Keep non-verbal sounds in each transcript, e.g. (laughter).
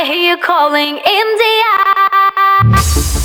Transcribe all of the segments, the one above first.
I hear you calling India.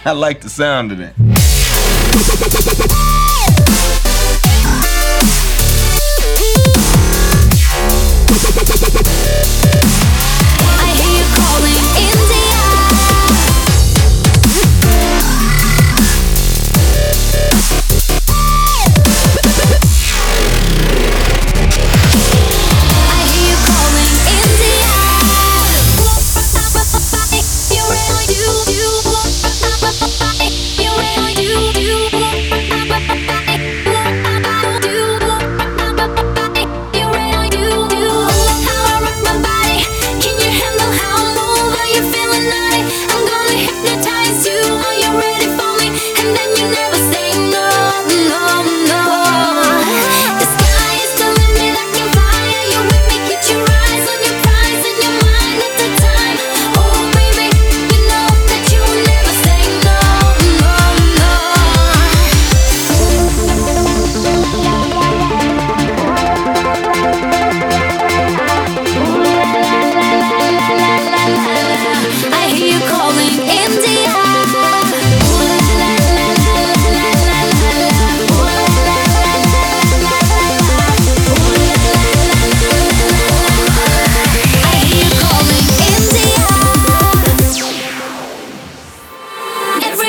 (laughs) I like the sound of that.